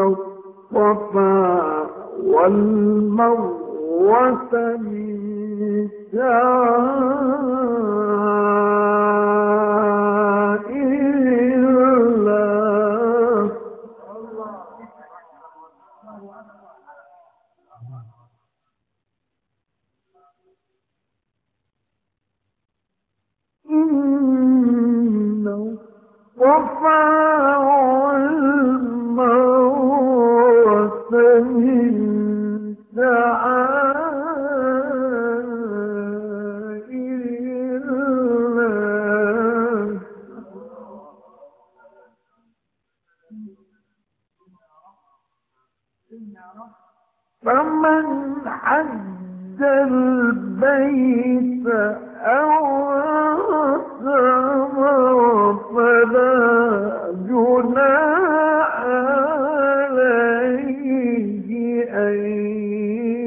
الصفا والمروة من الله فمن حج البيت أو اعتمر فلا جناح عليه أن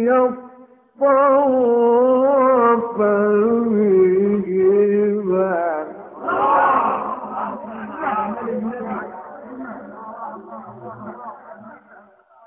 يطوف بهما.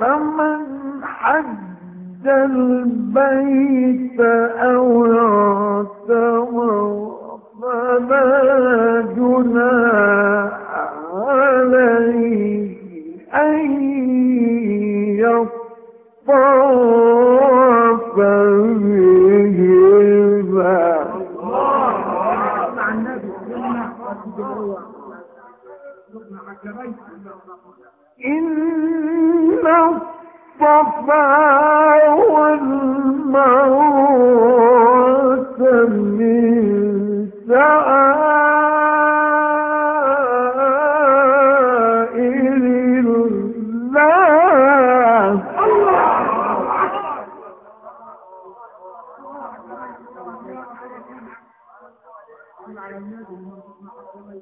فمن حج البيت أو اعتمر فلا جناح عليه أن يطوف بهما. إن الصفا والمروة من شعائر الله. فمن